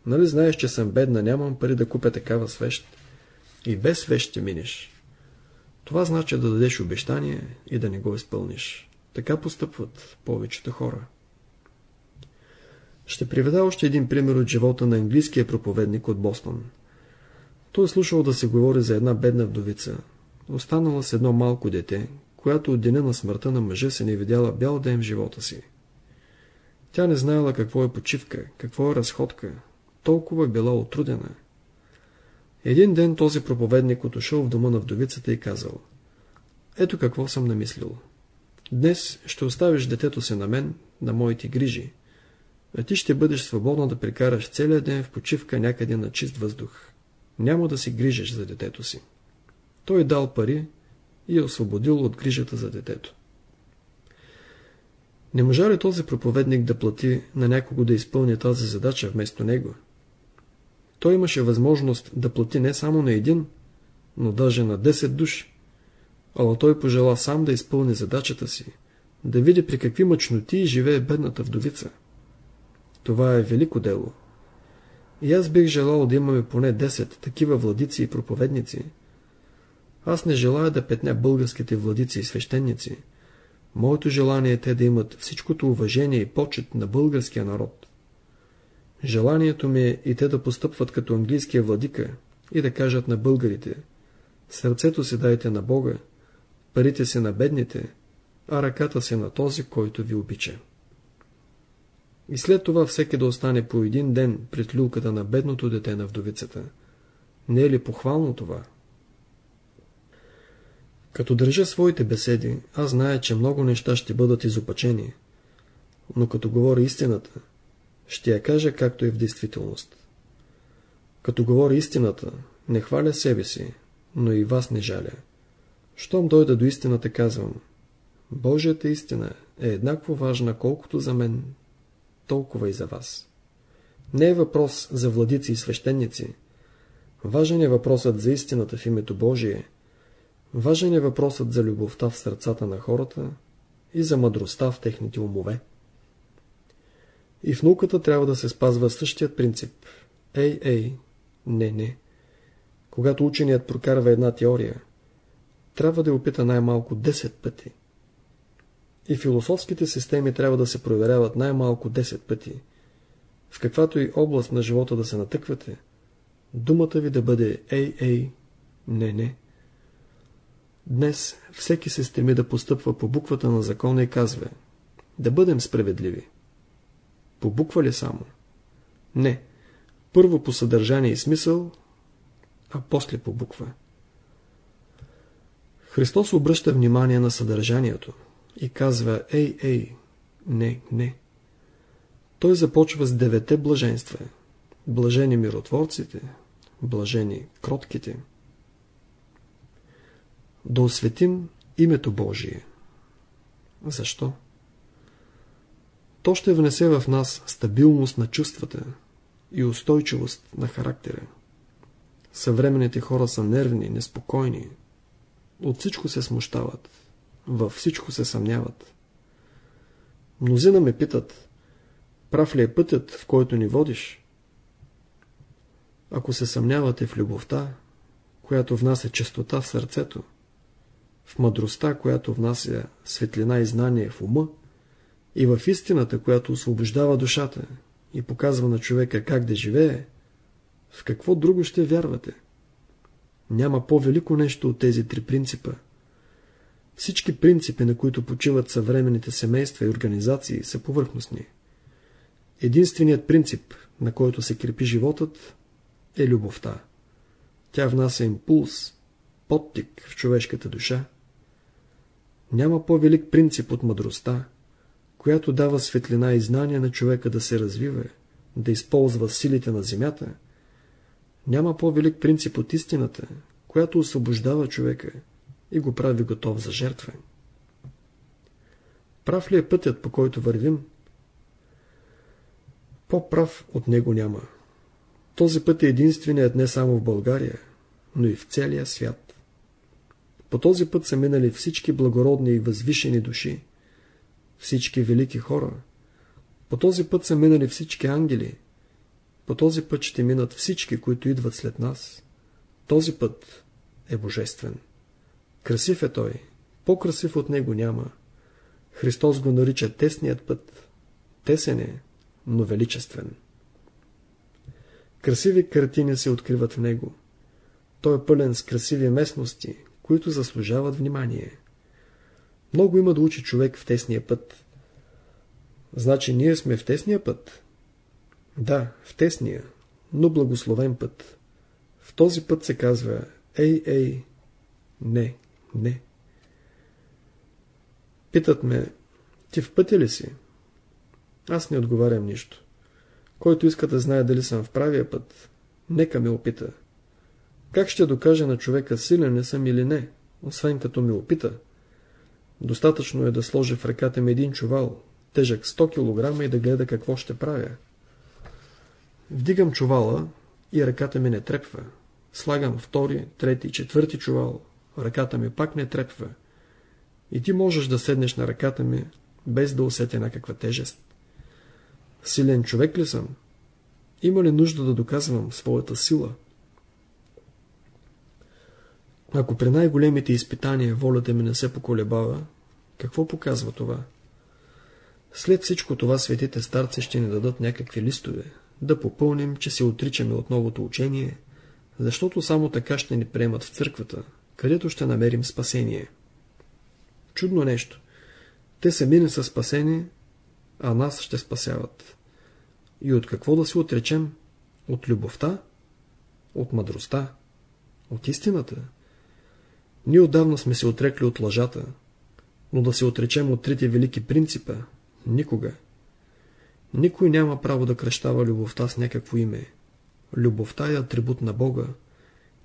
Speaker 1: Нали знаеш, че съм бедна, нямам пари да купя такава свещ? И без свещ ще минеш. Това значи да дадеш обещание и да не го изпълниш. Така постъпват повечето хора. Ще приведа още един пример от живота на английския проповедник от Бостон. Той е слушал да се говори за една бедна вдовица, останала с едно малко дете, която от деня на смъртта на мъжа се не видяла бял ден в живота си. Тя не знаела какво е почивка, какво е разходка, толкова била отрудена. Един ден този проповедник отошъл в дома на вдовицата и казал Ето какво съм намислил. Днес ще оставиш детето си на мен, на моите грижи, а ти ще бъдеш свободна да прекараш целия ден в почивка някъде на чист въздух. Няма да си грижиш за детето си. Той дал пари и е освободил от грижата за детето. Не можа ли този проповедник да плати на някого да изпълни тази задача вместо него? Той имаше възможност да плати не само на един, но даже на 10 души. Ала той пожела сам да изпълни задачата си, да види при какви мъчноти живее бедната вдовица. Това е велико дело. И аз бих желал да имаме поне 10 такива владици и проповедници. Аз не желая да петня българските владици и свещеници. Моето желание е те да имат всичкото уважение и почет на българския народ. Желанието ми е и те да постъпват като английския владика и да кажат на българите Сърцето си дайте на Бога, парите си на бедните, а ръката си на този, който ви обича. И след това всеки да остане по един ден пред люлката на бедното дете на вдовицата. Не е ли похвално това? Като държа своите беседи, аз зная, че много неща ще бъдат изопачени, но като говоря истината, ще я кажа както е в действителност. Като говоря истината, не хваля себе си, но и вас не жаля. Щом дойда до истината, казвам, Божията истина е еднакво важна колкото за мен, толкова и за вас. Не е въпрос за владици и свещеници. Важен е въпросът за истината в името Божие. Важен е въпросът за любовта в сърцата на хората и за мъдростта в техните умове. И в науката трябва да се спазва същият принцип. Ей, ей, не, не. Когато ученият прокарва една теория, трябва да я опита най-малко 10 пъти. И философските системи трябва да се проверяват най-малко 10 пъти. В каквато и област на живота да се натъквате, думата ви да бъде ей, ей, не, не. Днес всеки се стреми да постъпва по буквата на закона и казва да бъдем справедливи. По буква ли само? Не. Първо по съдържание и смисъл, а после по буква. Христос обръща внимание на съдържанието и казва Ей, ей, не, не. Той започва с девете блаженства. Блажени миротворците, блажени кротките. Да осветим името Божие. Защо? То ще внесе в нас стабилност на чувствата и устойчивост на характера. Съвременните хора са нервни, неспокойни. От всичко се смущават. Във всичко се съмняват. Мнозина ме питат, прав ли е пътят, в който ни водиш? Ако се съмнявате в любовта, която внася чистота в сърцето, в мъдростта, която внася светлина и знание в ума, и в истината, която освобождава душата и показва на човека как да живее, в какво друго ще вярвате? Няма по-велико нещо от тези три принципа. Всички принципи, на които почиват съвременните семейства и организации, са повърхностни. Единственият принцип, на който се крепи животът, е любовта. Тя внася импулс, подтик в човешката душа. Няма по-велик принцип от мъдростта, която дава светлина и знания на човека да се развива, да използва силите на земята, няма по-велик принцип от истината, която освобождава човека и го прави готов за жертва. Прав ли е пътят, по който вървим? По-прав от него няма. Този път е единственият не само в България, но и в целия свят. По този път са минали всички благородни и възвишени души, всички велики хора. По този път са минали всички ангели. По този път ще минат всички, които идват след нас. Този път е божествен. Красив е той. По-красив от него няма. Христос го нарича тесният път. Тесен е, но величествен. Красиви картини се откриват в него. Той е пълен с красиви местности, които заслужават внимание. Много има да учи човек в тесния път. Значи ние сме в тесния път? Да, в тесния, но благословен път. В този път се казва Ей, ей, не, не. Питат ме, ти в пътя ли си? Аз не отговарям нищо. Който иска да знае дали съм в правия път, нека ме опита. Как ще докаже на човека силен ли съм или не, освен като ме опита? Достатъчно е да сложи в ръката ми един чувал, тежък 100 кг и да гледа какво ще правя. Вдигам чувала и ръката ми не трепва. Слагам втори, трети, четвърти чувал, ръката ми пак не трепва. И ти можеш да седнеш на ръката ми, без да усетя някаква тежест. Силен човек ли съм? Има ли нужда да доказвам своята сила? Ако при най-големите изпитания волята ми не се поколебава, какво показва това? След всичко това светите старци ще ни дадат някакви листове, да попълним, че се отричаме от новото учение, защото само така ще ни приемат в църквата, където ще намерим спасение. Чудно нещо. Те сами не са спасени, а нас ще спасяват. И от какво да се отречем? От любовта? От мъдростта? От истината? Ние отдавна сме се отрекли от лъжата, но да се отречем от трите велики принципа – никога. Никой няма право да кръщава любовта с някакво име. Любовта е атрибут на Бога.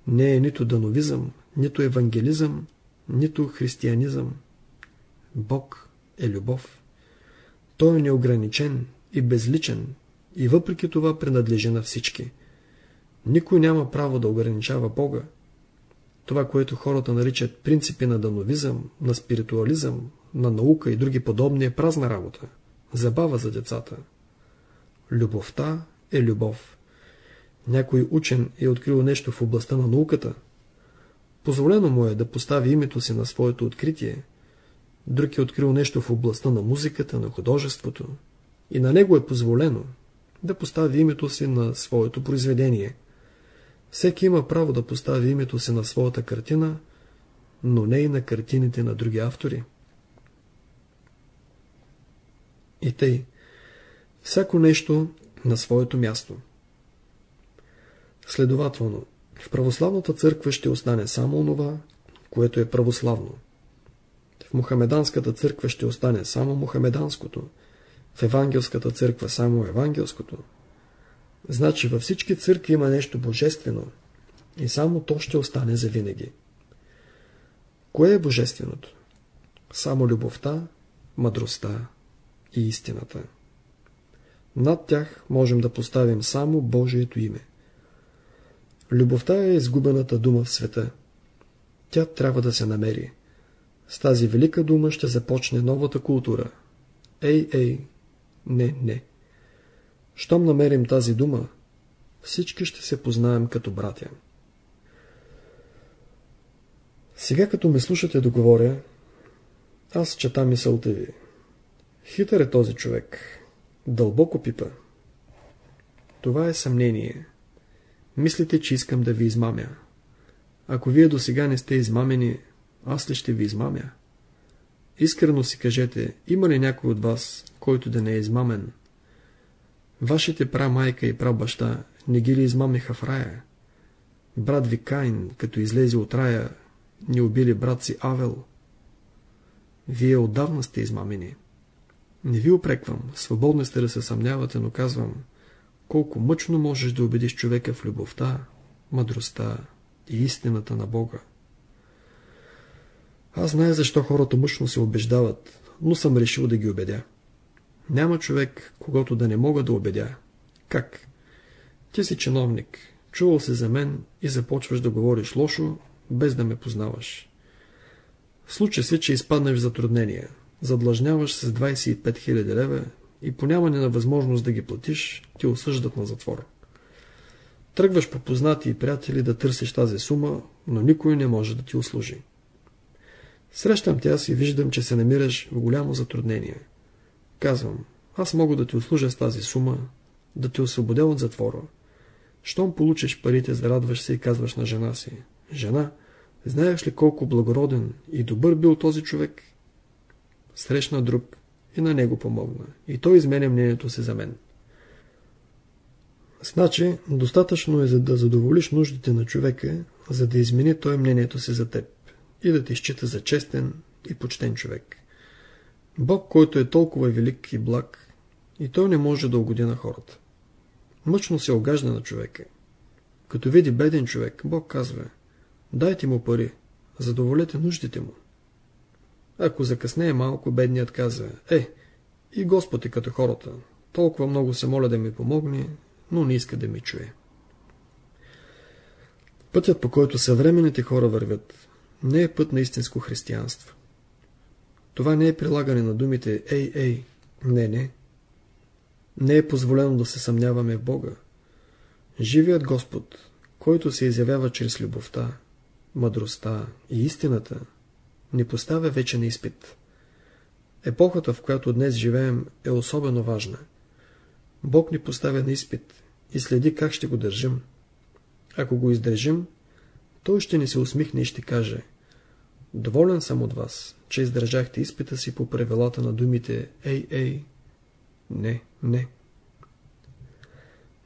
Speaker 1: Не е нито дановизъм, нито евангелизъм, нито християнизъм. Бог е любов. Той е неограничен и безличен и въпреки това принадлежи на всички. Никой няма право да ограничава Бога. Това, което хората наричат принципи на дановизъм, на спиритуализъм, на наука и други подобни е празна работа. Забава за децата. Любовта е любов. Някой учен е открил нещо в областта на науката. Позволено му е да постави името си на своето откритие. Друг е открил нещо в областта на музиката, на художеството. И на него е позволено да постави името си на своето произведение. Всеки има право да постави името си на своята картина, но не и на картините на други автори. И тъй, всяко нещо на своето място. Следователно, в православната църква ще остане само онова, което е православно. В Мухамеданската църква ще остане само Мухамеданското, в Евангелската църква само Евангелското. Значи във всички църкви има нещо божествено и само то ще остане за винаги. Кое е божественото? Само любовта, мъдростта и истината. Над тях можем да поставим само Божието име. Любовта е изгубената дума в света. Тя трябва да се намери. С тази велика дума ще започне новата култура. Ей, ей, не, не. Щом намерим тази дума, всички ще се познаем като братя. Сега като ме слушате да говоря, аз чета мисълта ви. Хитър е този човек. Дълбоко пипа. Това е съмнение. Мислите, че искам да ви измамя. Ако вие до сега не сте измамени, аз ли ще ви измамя? Искрено си кажете, има ли някой от вас, който да не е измамен? Вашите прамайка и прабаща не ги ли измамиха в рая? Брат ви Кайн, като излезе от рая, ни убили брат си Авел. Вие отдавна сте измамени. Не ви опреквам, свободни сте да се съмнявате, но казвам, колко мъчно можеш да убедиш човека в любовта, мъдростта и истината на Бога. Аз знае защо хората мъчно се убеждават, но съм решил да ги убедя. Няма човек, когато да не мога да убедя. Как? Ти си чиновник, чувал се за мен и започваш да говориш лошо, без да ме познаваш. Случай се, че изпаднеш в затруднения. Задлъжняваш с 25 000 лева и по нямане на възможност да ги платиш, ти осъждат на затвор. Тръгваш по познати и приятели да търсиш тази сума, но никой не може да ти услужи. Срещам тя си и виждам, че се намираш в голямо затруднение. Казвам, аз мога да ти услужа с тази сума, да те освободя от затвора. Щом получиш парите, зарадваш се и казваш на жена си. Жена, знаеш ли колко благороден и добър бил този човек? Срещна друг и на него помогна. И той изменя мнението си за мен. Значи, достатъчно е за да задоволиш нуждите на човека, за да измени той мнението си за теб и да те счита за честен и почтен човек. Бог, който е толкова велик и благ, и той не може да угоди на хората. Мъчно се огажда на човека. Като види беден човек, Бог казва, дайте му пари, задоволете нуждите му. Ако закъснее малко, бедният казва, е, и Господ е като хората, толкова много се моля да ми помогне, но не иска да ми чуе. Пътят, по който съвременните хора вървят, не е път на истинско християнство. Това не е прилагане на думите «Ей, ей!» Не, не. Не е позволено да се съмняваме в Бога. Живият Господ, който се изявява чрез любовта, мъдростта и истината, ни поставя вече на изпит. Епохата, в която днес живеем, е особено важна. Бог ни поставя на изпит и следи как ще го държим. Ако го издържим, той ще ни се усмихне и ще каже Доволен съм от вас, че издържахте изпита си по правилата на думите Ей, ей, не, не.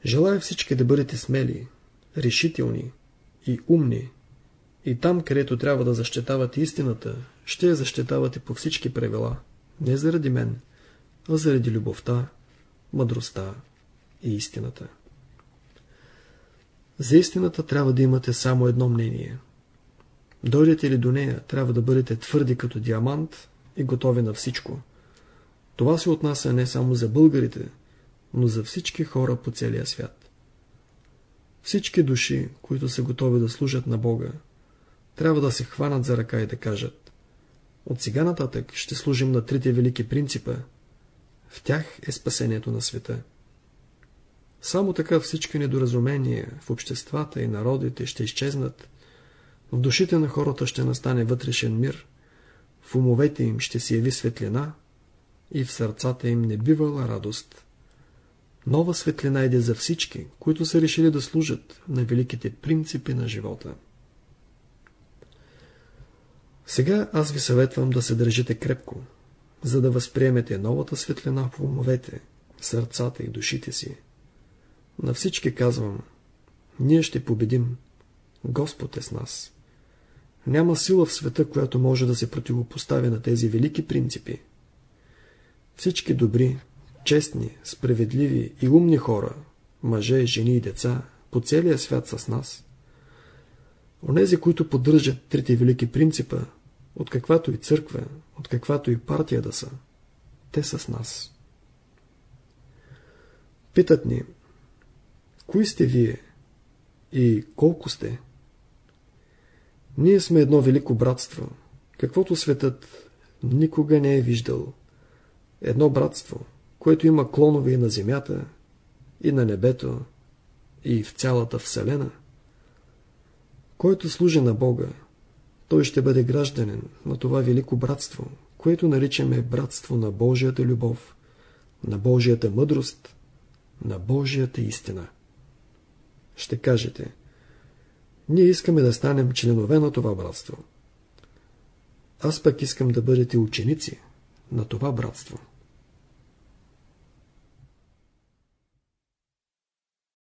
Speaker 1: Желая всички да бъдете смели, решителни и умни И там, където трябва да защитавате истината, ще я защитавате по всички правила. Не заради мен, а заради любовта, мъдростта и истината. За истината трябва да имате само едно мнение. Дойдете ли до нея, трябва да бъдете твърди като диамант и готови на всичко. Това се отнася не само за българите, но за всички хора по целия свят. Всички души, които са готови да служат на Бога, трябва да се хванат за ръка и да кажат От сега нататък ще служим на трите велики принципа. В тях е спасението на света. Само така всички недоразумения в обществата и народите ще изчезнат, в душите на хората ще настане вътрешен мир, в умовете им ще се яви светлина и в сърцата им не бивала радост. Нова светлина иде за всички, които са решили да служат на великите принципи на живота. Сега аз ви съветвам да се държите крепко, за да възприемете новата светлина в умовете, сърцата и душите си. На всички казвам, ние ще победим. Господ е с нас. Няма сила в света, която може да се противопостави на тези велики принципи. Всички добри, честни, справедливи и умни хора, мъже, жени и деца, по целия свят с нас. Онези, които поддържат трите велики принципа, от каквато и църква, от каквато и партия да са, те са с нас. Питат ни, кои сте вие и колко сте? Ние сме едно велико братство, каквото светът никога не е виждал. Едно братство, което има клонове и на земята, и на небето, и в цялата Вселена. Който служи на Бога, той ще бъде гражданин на това велико братство, което наричаме братство на Божията любов, на Божията мъдрост, на Божията истина. Ще кажете, ние искаме да станем членове на това братство. Аз пък искам да бъдете ученици на това братство.